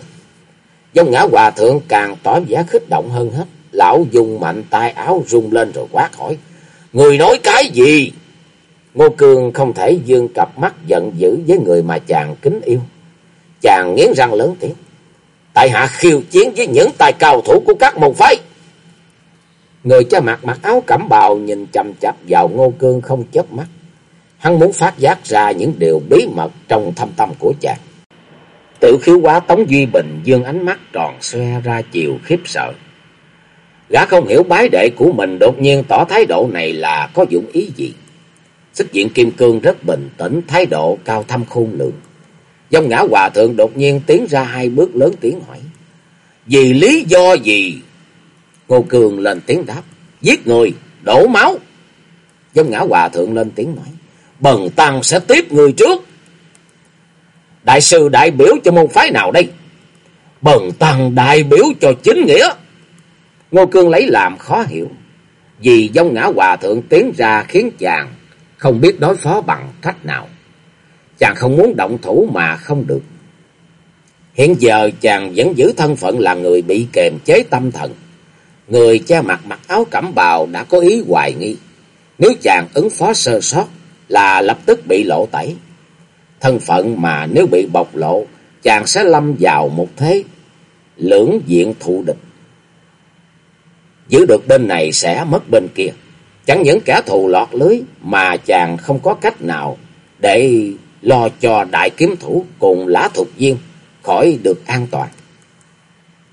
Dông ngã hòa thượng càng tỏ vẻ khích động hơn hết. Lão dùng mạnh tay áo rung lên rồi quát hỏi. Người nói cái gì? Ngô Cương không thể dương cặp mắt giận dữ với người mà chàng kính yêu. Chàng nghiến răng lớn tiếng. Tại hạ khiêu chiến với những tài cao thủ của các môn phái. Người cha mặt mặc áo cẩm bào nhìn chầm chập vào Ngô Cương không chớp mắt. Hắn muốn phát giác ra những điều bí mật trong thâm tâm của chàng. Tự khiếu quá Tống Duy Bình dương ánh mắt tròn xoe ra chiều khiếp sợ. Gã không hiểu bái đệ của mình đột nhiên tỏ thái độ này là có dụng ý gì. Xích diện Kim Cương rất bình tĩnh, thái độ cao thâm khôn lượng. Dông ngã hòa thượng đột nhiên tiến ra hai bước lớn tiếng hỏi. Vì lý do gì? Ngô Cường lên tiếng đáp. Giết người, đổ máu. Dông ngã hòa thượng lên tiếng nói. Bần tăng sẽ tiếp người trước. Đại sư đại biểu cho môn phái nào đây? Bần tăng đại biểu cho chính nghĩa. Ngô Cương lấy làm khó hiểu. Vì dông ngã hòa thượng tiến ra khiến chàng không biết đối phó bằng cách nào. Chàng không muốn động thủ mà không được. Hiện giờ chàng vẫn giữ thân phận là người bị kềm chế tâm thần. Người cha mặt mặc áo cẩm bào đã có ý hoài nghi. Nếu chàng ứng phó sơ sót là lập tức bị lộ tẩy. Thân phận mà nếu bị bộc lộ, chàng sẽ lâm vào một thế lưỡng diện thụ địch. Giữ được bên này sẽ mất bên kia. Chẳng những kẻ thù lọt lưới mà chàng không có cách nào để lo cho đại kiếm thủ cùng lá thuộc viên khỏi được an toàn.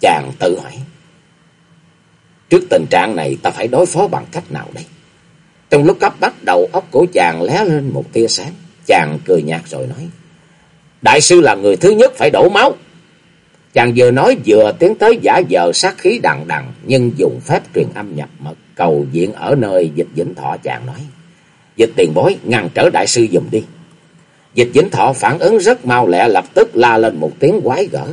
Chàng tự hỏi. Trước tình trạng này, ta phải đối phó bằng cách nào đây? Trong lúc cấp bắt đầu óc của chàng lé lên một tia sáng. Chàng cười nhạt rồi nói. Đại sư là người thứ nhất phải đổ máu. Chàng vừa nói vừa tiến tới giả vờ sát khí đằng đằng. Nhưng dùng phép truyền âm nhập mật, cầu diện ở nơi dịch vĩnh thọ, chàng nói. Dịch tiền bối, ngăn trở đại sư dùm đi. Dịch vĩnh thọ phản ứng rất mau lẹ, lập tức la lên một tiếng quái gở.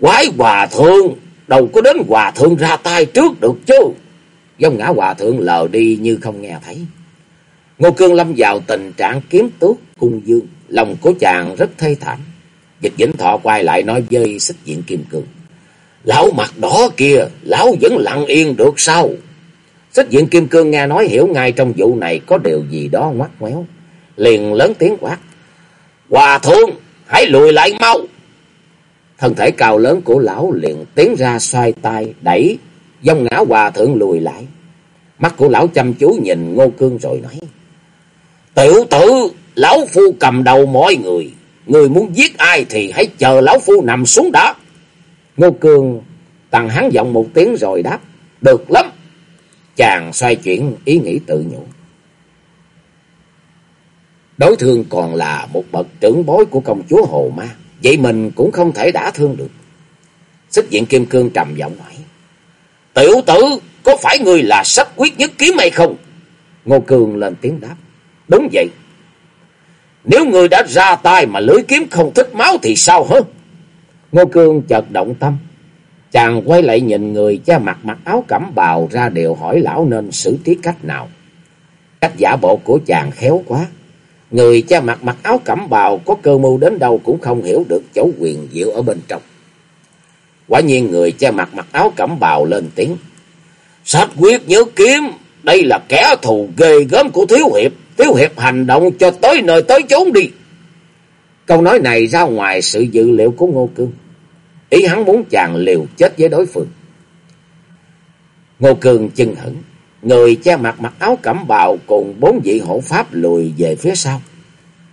Quái hòa thượng! Đâu có đến hòa thượng ra tay trước được chứ. Dông ngã hòa thượng lờ đi như không nghe thấy. Ngô Cương lâm vào tình trạng kiếm tước cung dương. Lòng của chàng rất thê thảm. Dịch vĩnh thọ quay lại nói với xích diện kim cương. Lão mặt đỏ kia, lão vẫn lặng yên được sao? Xích diện kim cương nghe nói hiểu ngay trong vụ này có điều gì đó ngoắt ngoéo. Liền lớn tiếng quát. Hòa thượng, hãy lùi lại mau. Thân thể cao lớn của lão liền tiến ra xoay tay, đẩy, dông ngã hòa thượng lùi lại. Mắt của lão chăm chú nhìn Ngô Cương rồi nói. Tiểu tử, lão phu cầm đầu mọi người. Người muốn giết ai thì hãy chờ lão phu nằm xuống đó. Ngô Cương tăng hắn giọng một tiếng rồi đáp. Được lắm. Chàng xoay chuyển ý nghĩ tự nhủ. Đối thương còn là một bậc trưởng bối của công chúa Hồ Ma. Vậy mình cũng không thể đả thương được. Xích diện Kim Cương trầm giọng hỏi. Tiểu tử, có phải người là sách quyết nhất kiếm hay không? Ngô Cường lên tiếng đáp. Đúng vậy. Nếu người đã ra tay mà lưỡi kiếm không thích máu thì sao hả? Ngô Cương chợt động tâm. Chàng quay lại nhìn người cha mặt mặc áo cẩm bào ra đều hỏi lão nên xử trí cách nào. Cách giả bộ của chàng khéo quá. Người cha mặt mặc áo cẩm bào có cơ mưu đến đâu cũng không hiểu được chỗ quyền diệu ở bên trong. Quả nhiên người cha mặt mặc áo cẩm bào lên tiếng. Sách quyết nhớ kiếm, đây là kẻ thù ghê gớm của Thiếu Hiệp. Thiếu Hiệp hành động cho tới nơi tới chốn đi. Câu nói này ra ngoài sự dự liệu của Ngô Cương. Ý hắn muốn chàng liều chết với đối phương. Ngô Cương chân hững. Người che mặt mặc áo cẩm bào cùng bốn vị hộ pháp lùi về phía sau.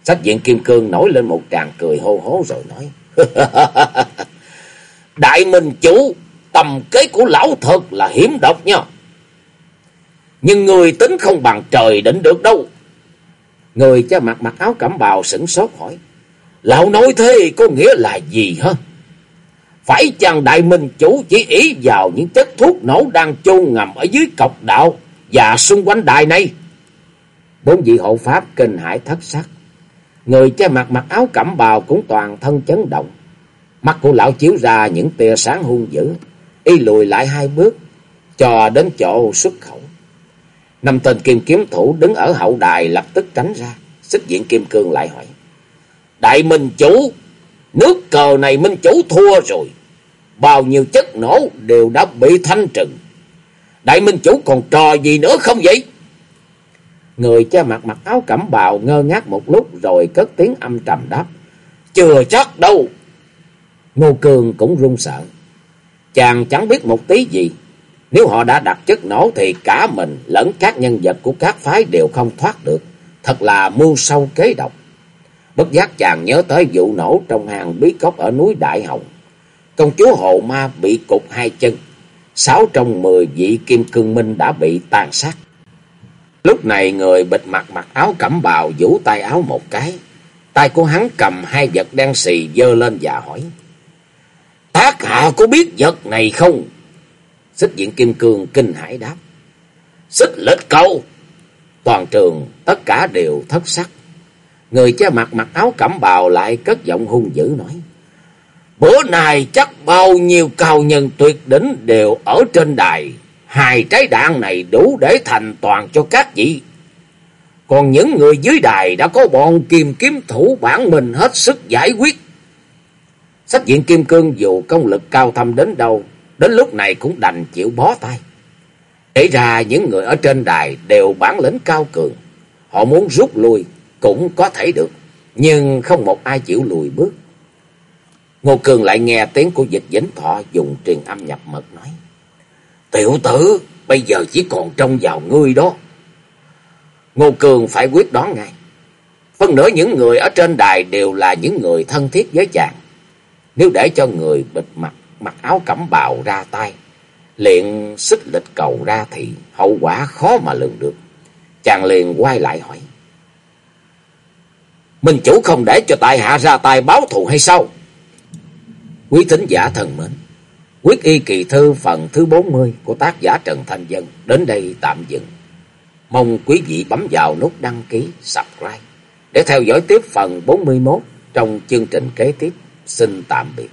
Sách diện kim cương nổi lên một tràng cười hô hố rồi nói. Đại minh chủ, tầm kế của lão thật là hiếm độc nha. Nhưng người tính không bằng trời định được đâu. Người cha mặt mặc áo cẩm bào sửng sốt hỏi. Lão nói thế có nghĩa là gì hả? Phải chăng đại minh chủ chỉ ý vào những chất thuốc nổ đang chôn ngầm ở dưới cọc đạo và xung quanh đài này? Bốn vị hộ pháp kinh hải thất sắc. Người che mặt mặc áo cẩm bào cũng toàn thân chấn động. Mắt của lão chiếu ra những tia sáng hung dữ. Y lùi lại hai bước, cho đến chỗ xuất khẩu. Năm tên kim kiếm thủ đứng ở hậu đài lập tức tránh ra. Xích diện kim cương lại hỏi. Đại Minh Chủ, nước cờ này Minh Chủ thua rồi. Bao nhiêu chất nổ đều đã bị thanh trừng. Đại Minh Chủ còn trò gì nữa không vậy? Người che mặt mặc áo cẩm bào ngơ ngác một lúc rồi cất tiếng âm trầm đáp. Chưa chắc đâu. Ngô Cường cũng run sợ. Chàng chẳng biết một tí gì. Nếu họ đã đặt chất nổ thì cả mình lẫn các nhân vật của các phái đều không thoát được. Thật là mưu sâu kế độc. Bất giác chàng nhớ tới vụ nổ trong hàng bí cốc ở núi Đại Hồng. Công chúa Hồ Ma bị cục hai chân. Sáu trong mười vị kim cương minh đã bị tàn sát. Lúc này người bịt mặt mặc áo cẩm bào vũ tay áo một cái. Tay của hắn cầm hai vật đen xì dơ lên và hỏi. Tác hạ có biết vật này không? Xích diện kim cương kinh hải đáp. Xích lệch câu. Toàn trường tất cả đều thất sắc. Người che mặt mặc áo cẩm bào lại cất giọng hung dữ nói. Bữa nay chắc bao nhiêu cao nhân tuyệt đỉnh đều ở trên đài. Hai trái đạn này đủ để thành toàn cho các vị. Còn những người dưới đài đã có bọn kim kiếm thủ bản mình hết sức giải quyết. Sách diện kim cương dù công lực cao thâm đến đâu, đến lúc này cũng đành chịu bó tay. Kể ra những người ở trên đài đều bản lĩnh cao cường. Họ muốn rút lui cũng có thể được, nhưng không một ai chịu lùi bước. Ngô Cường lại nghe tiếng của dịch dĩnh thọ dùng truyền âm nhập mật nói. Tiểu tử, bây giờ chỉ còn trông vào ngươi đó. Ngô Cường phải quyết đoán ngay. phần nửa những người ở trên đài đều là những người thân thiết với chàng. Nếu để cho người bịt mặt, mặc áo cẩm bào ra tay, liền xích lịch cầu ra thì hậu quả khó mà lường được. Chàng liền quay lại hỏi. Minh chủ không để cho tại hạ ra tay báo thù hay sao? Quý thính giả thần mến, quyết y kỳ thư phần thứ 40 của tác giả Trần Thanh Dân đến đây tạm dừng. Mong quý vị bấm vào nút đăng ký, subscribe để theo dõi tiếp phần 41 trong chương trình kế tiếp. Xin tạm biệt.